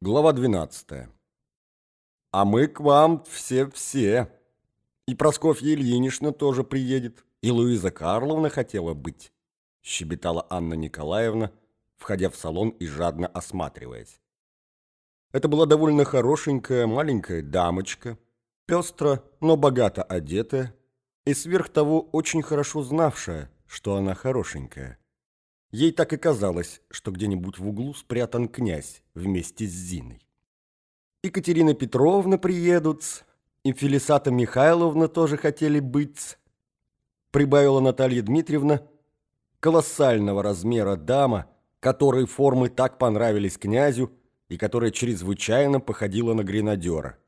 Глава 12. А мы к вам все-все. И Просковья Ильинична тоже приедет, и Луиза Карловна хотела быть, щебетала Анна Николаевна, входя в салон и жадно осматриваясь. Это была довольно хорошенькая маленькая дамочка, пестро, но богато одетая, и сверх того очень хорошо знавшая, что она хорошенькая. Ей так и казалось, что где-нибудь в углу спрятан князь вместе с Зиной. Екатерина Петровна приедут, и Фелисата Михайловна тоже хотели быть, прибавила Наталья Дмитриевна, колоссального размера дама, которой формы так понравились князю и которая чрезвычайно походила на гренадера.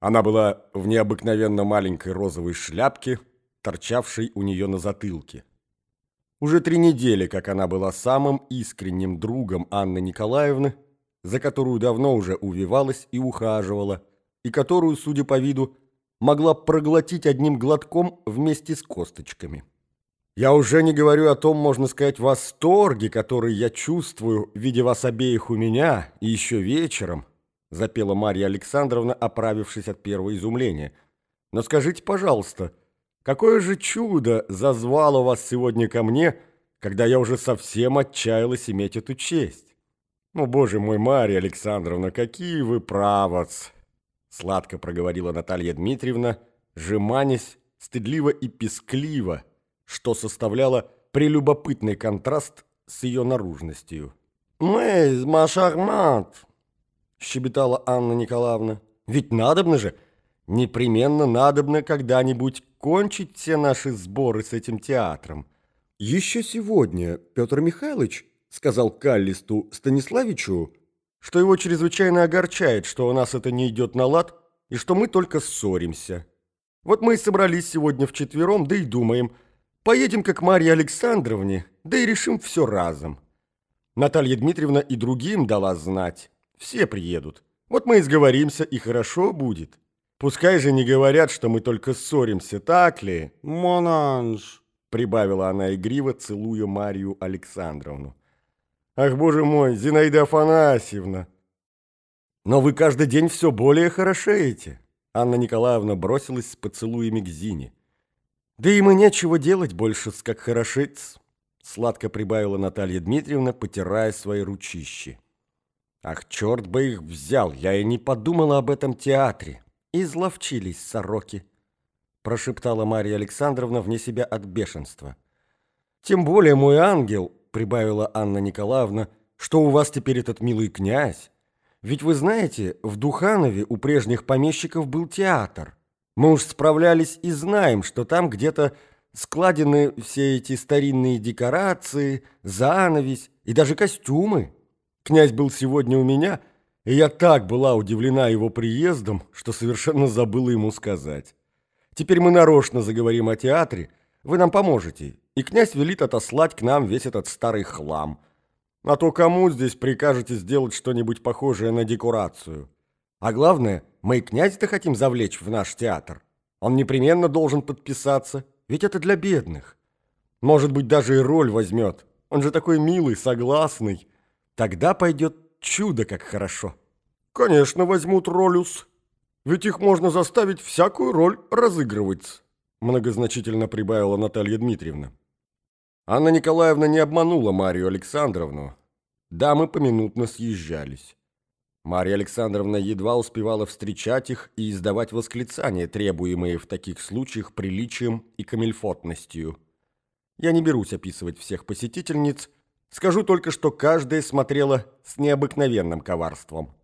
Она была в необыкновенно маленькой розовой шляпке, торчавшей у нее на затылке. Уже три недели, как она была самым искренним другом Анны Николаевны, за которую давно уже увивалась и ухаживала, и которую, судя по виду, могла проглотить одним глотком вместе с косточками. Я уже не говорю о том, можно сказать, восторге, который я чувствую, видя вас обеих у меня, и еще вечером, запела Марья Александровна, оправившись от первого изумления. Но скажите, пожалуйста, Какое же чудо зазвало вас сегодня ко мне, когда я уже совсем отчаялась иметь эту честь? Ну, боже мой, Марья Александровна, какие вы правоц! Сладко проговорила Наталья Дмитриевна, жеманясь стыдливо и пескливо, что составляло прелюбопытный контраст с ее наружностью. «Мэйз, машармант!» — щебетала Анна Николаевна. «Ведь надобно же, непременно надобно когда-нибудь кончить все наши сборы с этим театром. Еще сегодня Петр Михайлович сказал Каллисту Станиславичу, что его чрезвычайно огорчает, что у нас это не идет на лад, и что мы только ссоримся. Вот мы и собрались сегодня вчетвером, да и думаем, поедем как Марье Александровне, да и решим все разом. Наталья Дмитриевна и другим дала знать, все приедут. Вот мы и сговоримся, и хорошо будет. Пускай же не говорят, что мы только ссоримся, так ли? Монанж, прибавила она игриво, целуя Марию Александровну. Ах, боже мой, Зинаида Афанасьевна! Но вы каждый день все более хорошеете. Анна Николаевна бросилась с поцелуями к Зине. Да и мы нечего делать больше, как хорошец, сладко прибавила Наталья Дмитриевна, потирая свои ручищи. Ах, черт бы их взял, я и не подумала об этом театре. «Изловчились сороки», – прошептала Марья Александровна вне себя от бешенства. «Тем более, мой ангел», – прибавила Анна Николаевна, – «что у вас теперь этот милый князь. Ведь вы знаете, в Духанове у прежних помещиков был театр. Мы уж справлялись и знаем, что там где-то складены все эти старинные декорации, занавесь и даже костюмы. Князь был сегодня у меня – и я так была удивлена его приездом, что совершенно забыла ему сказать. Теперь мы нарочно заговорим о театре, вы нам поможете, и князь велит отослать к нам весь этот старый хлам. А то кому здесь прикажете сделать что-нибудь похожее на декорацию? А главное, мы и князя-то хотим завлечь в наш театр. Он непременно должен подписаться, ведь это для бедных. Может быть, даже и роль возьмет. Он же такой милый, согласный. Тогда пойдет Чудо как хорошо. Конечно, возьмут ролюс. Ведь их можно заставить всякую роль разыгрывать, многозначительно прибавила Наталья Дмитриевна. Анна Николаевна не обманула Марию Александровну. Дамы поминутно съезжались. Марья Александровна едва успевала встречать их и издавать восклицания, требуемые в таких случаях приличием и камельфотностью. Я не берусь описывать всех посетительниц, Скажу только, что каждая смотрела с необыкновенным коварством.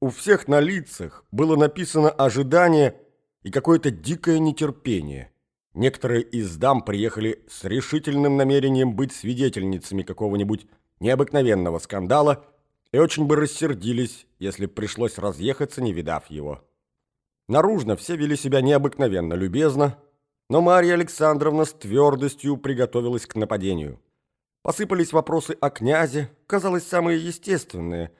У всех на лицах было написано ожидание и какое-то дикое нетерпение. Некоторые из дам приехали с решительным намерением быть свидетельницами какого-нибудь необыкновенного скандала и очень бы рассердились, если пришлось разъехаться, не видав его. Наружно все вели себя необыкновенно любезно, но Марья Александровна с твердостью приготовилась к нападению. Посыпались вопросы о князе, казалось, самые естественные.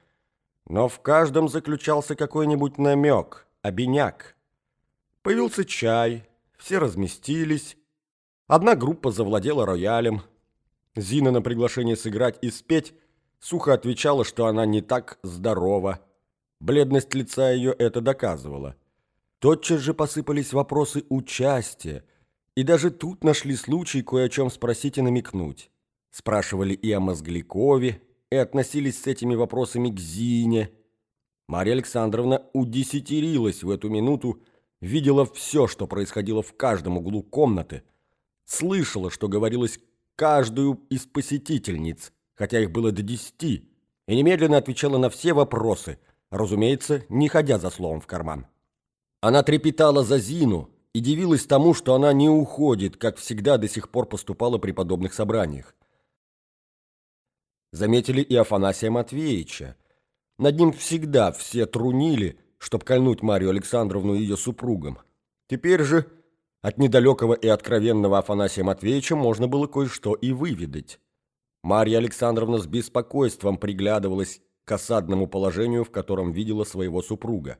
Но в каждом заключался какой-нибудь намек, обиняк. Появился чай, все разместились. Одна группа завладела роялем. Зина на приглашение сыграть и спеть сухо отвечала, что она не так здорова. Бледность лица ее это доказывала. Тотчас же посыпались вопросы участия, и даже тут нашли случай кое о чем спросить и намекнуть. Спрашивали и о Мозглякове, и относились с этими вопросами к Зине. Марья Александровна удесятерилась в эту минуту, видела все, что происходило в каждом углу комнаты, слышала, что говорилось каждую из посетительниц, хотя их было до десяти, и немедленно отвечала на все вопросы, разумеется, не ходя за словом в карман. Она трепетала за Зину и дивилась тому, что она не уходит, как всегда до сих пор поступала при подобных собраниях. Заметили и Афанасия Матвеевича. Над ним всегда все трунили, чтоб кольнуть Марию Александровну и ее супругом. Теперь же от недалекого и откровенного Афанасия Матвеевича можно было кое-что и выведать. Марья Александровна с беспокойством приглядывалась к осадному положению, в котором видела своего супруга.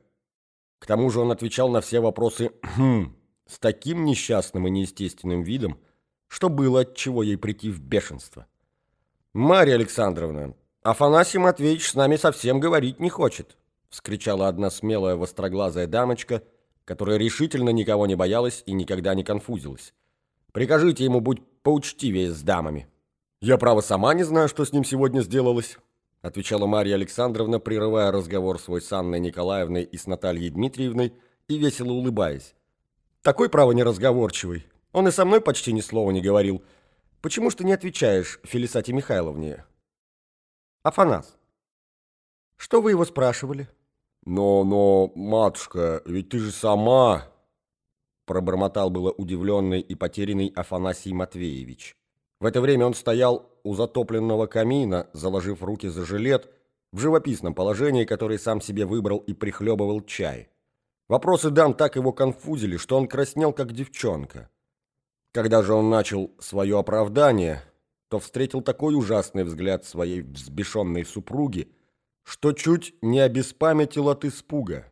К тому же он отвечал на все вопросы «хм» с таким несчастным и неестественным видом, что было от чего ей прийти в бешенство. «Марья Александровна, Афанасий Матвеевич с нами совсем говорить не хочет», вскричала одна смелая востроглазая дамочка, которая решительно никого не боялась и никогда не конфузилась. «Прикажите ему будь поучтивее с дамами». «Я, право, сама не знаю, что с ним сегодня сделалось», отвечала Марья Александровна, прерывая разговор свой с Анной Николаевной и с Натальей Дмитриевной и весело улыбаясь. «Такой, право, неразговорчивый. Он и со мной почти ни слова не говорил». Почему ж ты не отвечаешь Фелисате Михайловне? Афанас, что вы его спрашивали? Но, но, матушка, ведь ты же сама... Пробормотал было удивленный и потерянный Афанасий Матвеевич. В это время он стоял у затопленного камина, заложив руки за жилет, в живописном положении, который сам себе выбрал и прихлебывал чай. Вопросы дам так его конфузили, что он краснел, как девчонка. Когда же он начал свое оправдание, то встретил такой ужасный взгляд своей взбешенной супруги, что чуть не обеспамятил от испуга.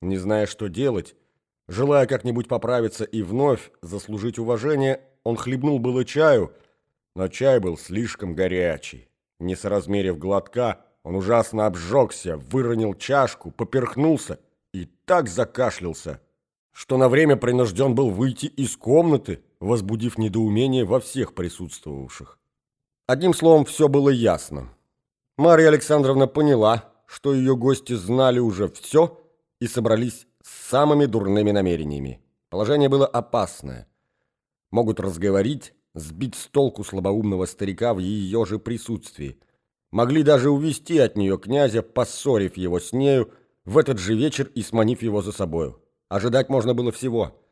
Не зная, что делать, желая как-нибудь поправиться и вновь заслужить уважение, он хлебнул было чаю, но чай был слишком горячий. Не соразмерив глотка, он ужасно обжегся, выронил чашку, поперхнулся и так закашлялся, что на время принужден был выйти из комнаты, возбудив недоумение во всех присутствовавших. Одним словом, все было ясно. Марья Александровна поняла, что ее гости знали уже все и собрались с самыми дурными намерениями. Положение было опасное. Могут разговорить, сбить с толку слабоумного старика в ее же присутствии. Могли даже увести от нее князя, поссорив его с нею в этот же вечер и сманив его за собою. Ожидать можно было всего –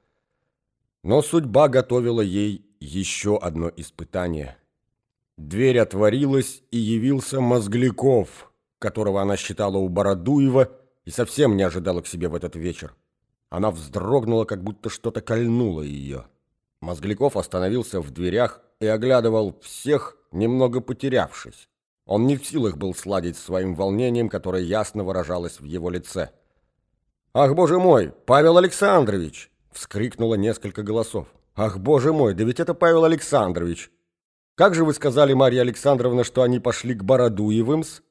но судьба готовила ей еще одно испытание. Дверь отворилась, и явился Мозгляков, которого она считала у Бородуева и совсем не ожидала к себе в этот вечер. Она вздрогнула, как будто что-то кольнуло ее. Мозгляков остановился в дверях и оглядывал всех, немного потерявшись. Он не в силах был сладить своим волнением, которое ясно выражалось в его лице. «Ах, боже мой, Павел Александрович!» Вскрикнуло несколько голосов. «Ах, боже мой, да ведь это Павел Александрович! Как же вы сказали, Марья Александровна, что они пошли к Бородуевым-с?»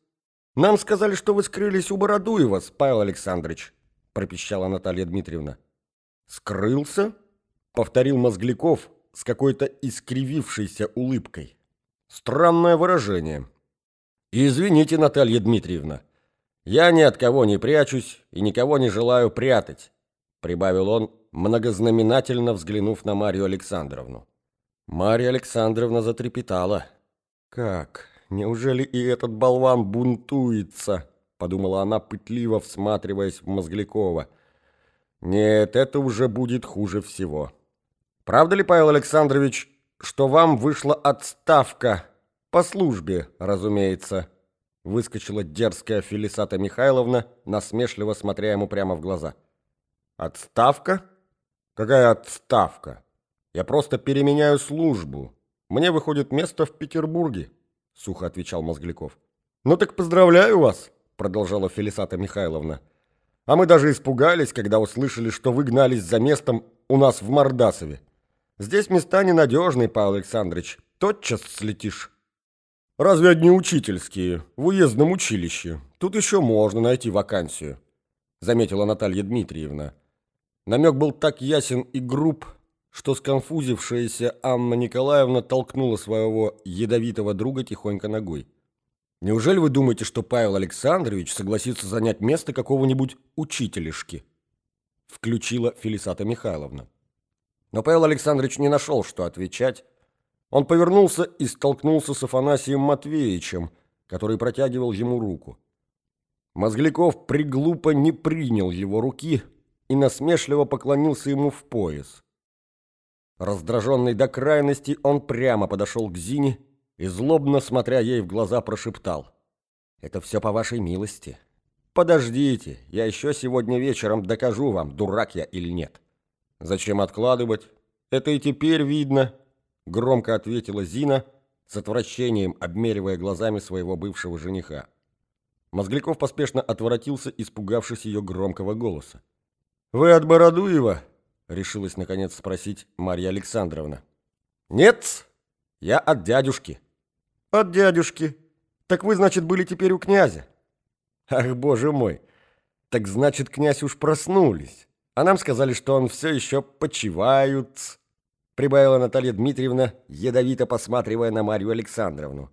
«Нам сказали, что вы скрылись у Бородуева-с, Павел Александрович», пропищала Наталья Дмитриевна. «Скрылся?» — повторил Мозгляков с какой-то искривившейся улыбкой. «Странное выражение. Извините, Наталья Дмитриевна, я ни от кого не прячусь и никого не желаю прятать», прибавил он, многознаменательно взглянув на Марию Александровну. Мария Александровна затрепетала. «Как? Неужели и этот болван бунтуется?» подумала она, пытливо всматриваясь в Мозглякова. «Нет, это уже будет хуже всего. Правда ли, Павел Александрович, что вам вышла отставка по службе, разумеется?» Выскочила дерзкая Фелисата Михайловна, насмешливо смотря ему прямо в глаза. «Отставка?» Какая отставка? Я просто переменяю службу. Мне выходит место в Петербурге, сухо отвечал Мозгляков. Ну так поздравляю вас, продолжала Фелисата Михайловна. А мы даже испугались, когда услышали, что вы гнались за местом у нас в Мордасове. Здесь места ненадежные, Павел Александрович. Тотчас слетишь. Разве одни учительские, в уездном училище? Тут еще можно найти вакансию. заметила Наталья Дмитриевна. Намек был так ясен и груб, что сконфузившаяся Анна Николаевна толкнула своего ядовитого друга тихонько ногой. «Неужели вы думаете, что Павел Александрович согласится занять место какого-нибудь учителешки?» Включила Фелисата Михайловна. Но Павел Александрович не нашел, что отвечать. Он повернулся и столкнулся с Афанасием Матвеевичем, который протягивал ему руку. Мозгляков приглупо не принял его руки и насмешливо поклонился ему в пояс. Раздраженный до крайности, он прямо подошел к Зине и, злобно смотря ей в глаза, прошептал. «Это все по вашей милости. Подождите, я еще сегодня вечером докажу вам, дурак я или нет». «Зачем откладывать? Это и теперь видно», — громко ответила Зина, с отвращением обмеривая глазами своего бывшего жениха. Мозгляков поспешно отворотился, испугавшись ее громкого голоса. «Вы от Бородуева?» — решилась, наконец, спросить Марья Александровна. «Нет, я от дядюшки». «От дядюшки? Так вы, значит, были теперь у князя?» «Ах, боже мой! Так значит, князь уж проснулись, а нам сказали, что он все еще почивают...» Прибавила Наталья Дмитриевна, ядовито посматривая на Марью Александровну.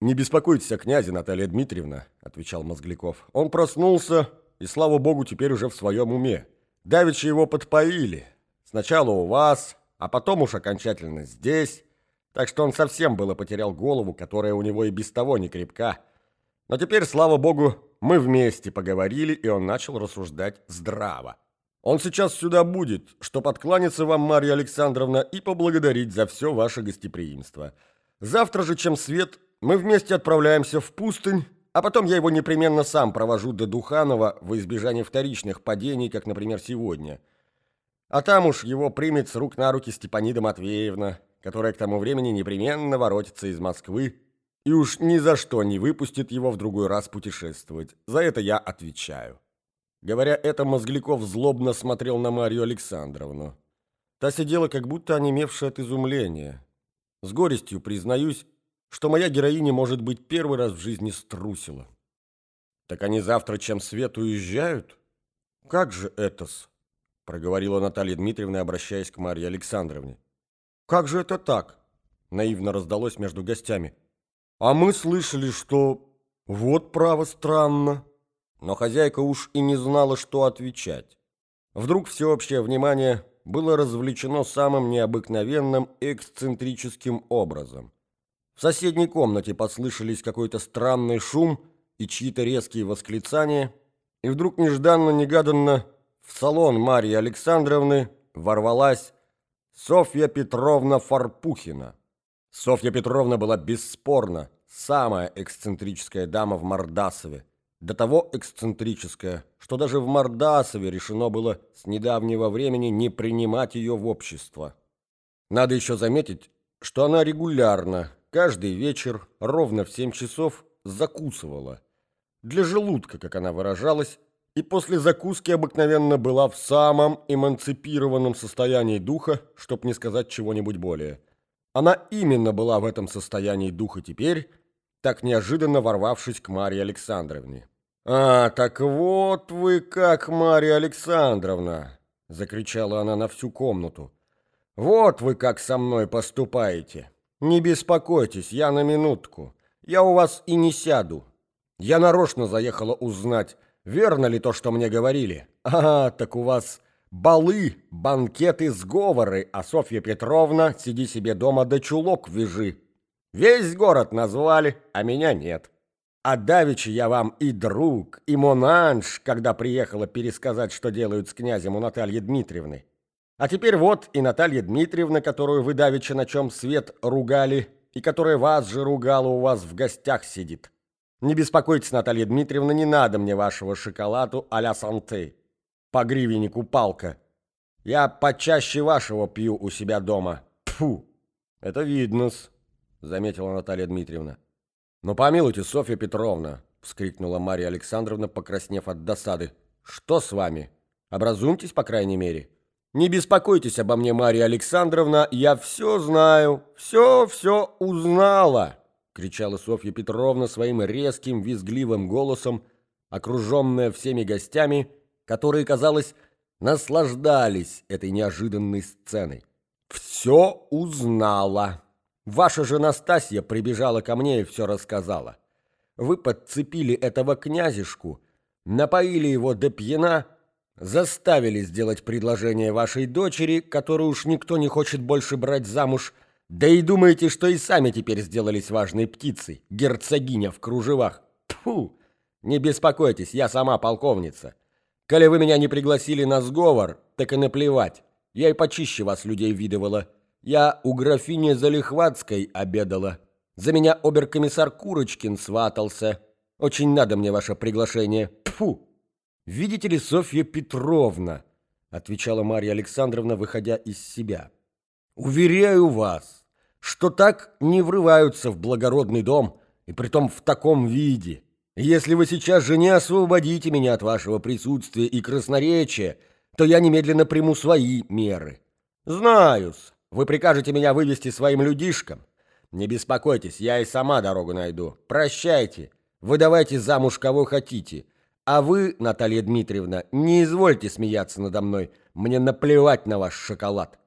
«Не беспокойтесь о князе, Наталья Дмитриевна», — отвечал Мозгляков. «Он проснулся, и, слава богу, теперь уже в своем уме. Давичи его подпоили. Сначала у вас, а потом уж окончательно здесь. Так что он совсем было потерял голову, которая у него и без того не крепка. Но теперь, слава богу, мы вместе поговорили, и он начал рассуждать здраво. Он сейчас сюда будет, чтоб откланяться вам, Марья Александровна, и поблагодарить за все ваше гостеприимство. Завтра же, чем свет, мы вместе отправляемся в пустынь, а потом я его непременно сам провожу до Духанова во избежание вторичных падений, как, например, сегодня. А там уж его примет с рук на руки Степанида Матвеевна, которая к тому времени непременно воротится из Москвы и уж ни за что не выпустит его в другой раз путешествовать. За это я отвечаю. Говоря это, Мозгликов злобно смотрел на Марию Александровну. Та сидела, как будто онемевшая от изумления. С горестью признаюсь, что моя героиня, может быть, первый раз в жизни струсила. «Так они завтра чем свет уезжают? Как же это-с?» проговорила Наталья Дмитриевна, обращаясь к Марье Александровне. «Как же это так?» наивно раздалось между гостями. «А мы слышали, что... Вот право странно». Но хозяйка уж и не знала, что отвечать. Вдруг всеобщее внимание было развлечено самым необыкновенным эксцентрическим образом – в соседней комнате послышались какой-то странный шум и чьи-то резкие восклицания, и вдруг нежданно-негаданно в салон Марьи Александровны ворвалась Софья Петровна Фарпухина. Софья Петровна была бесспорно самая эксцентрическая дама в Мордасове, до того эксцентрическая, что даже в Мордасове решено было с недавнего времени не принимать ее в общество. Надо еще заметить, что она регулярно, каждый вечер ровно в семь часов закусывала. Для желудка, как она выражалась, и после закуски обыкновенно была в самом эмансипированном состоянии духа, чтоб не сказать чего-нибудь более. Она именно была в этом состоянии духа теперь, так неожиданно ворвавшись к Марье Александровне. «А, так вот вы как, Марья Александровна!» — закричала она на всю комнату. «Вот вы как со мной поступаете!» «Не беспокойтесь, я на минутку. Я у вас и не сяду. Я нарочно заехала узнать, верно ли то, что мне говорили. А, так у вас балы, банкеты, сговоры, а Софья Петровна, сиди себе дома да чулок вяжи. Весь город назвали, а меня нет. А давеча я вам и друг, и монанж, когда приехала пересказать, что делают с князем у Натальи Дмитриевны. А теперь вот и Наталья Дмитриевна, которую вы давеча на чем свет ругали, и которая вас же ругала у вас в гостях сидит. Не беспокойтесь, Наталья Дмитриевна, не надо мне вашего шоколаду а-ля санте. По гривеннику палка. Я почаще вашего пью у себя дома. Фу. Это видно-с, заметила Наталья Дмитриевна. Но помилуйте, Софья Петровна, вскрикнула Марья Александровна, покраснев от досады. Что с вами? Образумьтесь, по крайней мере. Не беспокойтесь обо мне, Марья Александровна, я все знаю, все-все узнала!» кричала Софья Петровна своим резким, визгливым голосом, окруженная всеми гостями, которые, казалось, наслаждались этой неожиданной сценой. «Все узнала. Ваша же Настасья прибежала ко мне и все рассказала. Вы подцепили этого князешку, напоили его до пьяна, заставили сделать предложение вашей дочери, которую уж никто не хочет больше брать замуж, да и думаете, что и сами теперь сделались важной птицей, герцогиня в кружевах. Тьфу! Не беспокойтесь, я сама полковница. Коли вы меня не пригласили на сговор, так и наплевать. Я и почище вас людей видывала. Я у графини Залихватской обедала. За меня оберкомиссар Курочкин сватался. Очень надо мне ваше приглашение. Тьфу! Видите ли, Софья Петровна, отвечала Марья Александровна, выходя из себя. Уверяю вас, что так не врываются в благородный дом, и притом в таком виде. Если вы сейчас же не освободите меня от вашего присутствия и красноречия, то я немедленно приму свои меры. Знаю-с, вы прикажете меня вывести своим людишкам. Не беспокойтесь, я и сама дорогу найду. Прощайте, выдавайте замуж кого хотите. А вы, Наталья Дмитриевна, не извольте смеяться надо мной. Мне наплевать на ваш шоколад.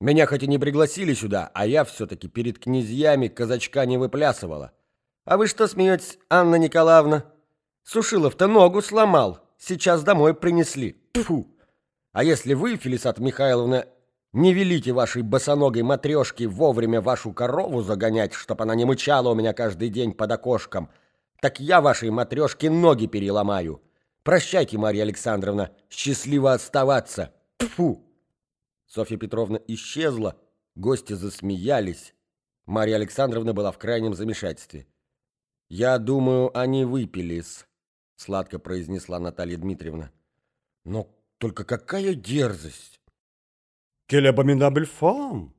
Меня хоть и не пригласили сюда, а я все-таки перед князьями казачка не выплясывала. А вы что смеетесь, Анна Николаевна? Сушилов-то ногу сломал, сейчас домой принесли. Тьфу! А если вы, Фелисата Михайловна, не велите вашей босоногой матрешке вовремя вашу корову загонять, чтоб она не мычала у меня каждый день под окошком, так я вашей матрешке ноги переломаю. Прощайте, Марья Александровна, счастливо оставаться. Тьфу! Софья Петровна исчезла, гости засмеялись. Марья Александровна была в крайнем замешательстве. «Я думаю, они выпились», — сладко произнесла Наталья Дмитриевна. «Но только какая дерзость!» «Quelle abominable femme!»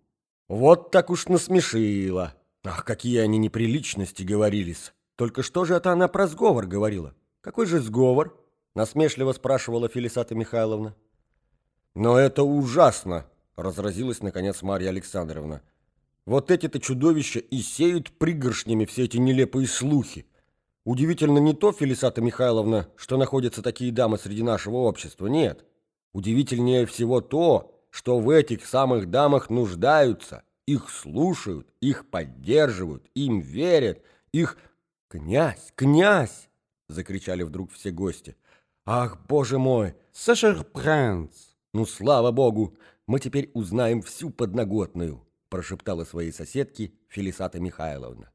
«Вот так уж насмешила!» «Ах, какие они неприличности говорились!» «Только что же это она про сговор говорила?» «Какой же сговор?» — насмешливо спрашивала Фелисата Михайловна. «Но это ужасно!» — разразилась, наконец, Марья Александровна. «Вот эти-то чудовища и сеют пригоршнями все эти нелепые слухи. Удивительно не то, Фелисата Михайловна, что находятся такие дамы среди нашего общества, нет. Удивительнее всего то, что в этих самых дамах нуждаются, их слушают, их поддерживают, им верят, их... «Князь! Князь!» — закричали вдруг все гости. «Ах, боже мой! Сашер Пранц!» «Ну, слава богу, мы теперь узнаем всю подноготную», прошептала своей соседке Фелисата Михайловна.